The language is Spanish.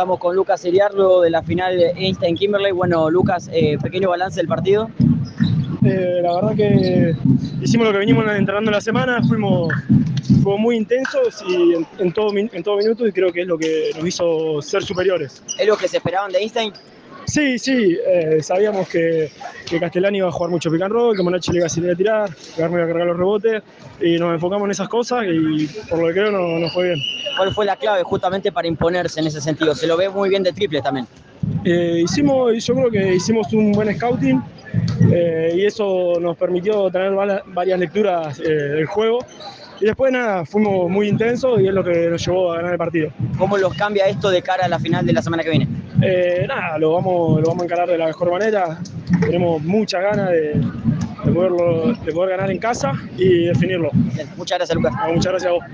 Estamos con Lucas Seriar luego de la final de Einstein Kimberley. Bueno, Lucas, eh, pequeño balance del partido. Eh, la verdad que hicimos lo que venimos entrenando la semana, fuimos, fuimos muy intensos y en, en, todo, en todo minuto y creo que es lo que nos hizo ser superiores. ¿Es lo que se esperaban de Einstein? Sí, sí, eh, sabíamos que, que, Castellani iba a jugar mucho pick and roll, que Monachi le iba a salir a tirar, que Garme iba a cargar los rebotes y nos enfocamos en esas cosas y por lo que creo nos no fue bien. ¿Cuál fue la clave justamente para imponerse en ese sentido? Se lo ve muy bien de triple también. Eh, hicimos, yo creo que hicimos un buen scouting eh, y eso nos permitió tener varias lecturas eh, del juego. Y después nada, fuimos muy intensos y es lo que nos llevó a ganar el partido. ¿Cómo los cambia esto de cara a la final de la semana que viene? Eh, nada, lo vamos, lo vamos a encarar de la mejor manera. Tenemos muchas ganas de, de, poderlo, de poder ganar en casa y definirlo. Muchas gracias, Lucas. muchas gracias a vos.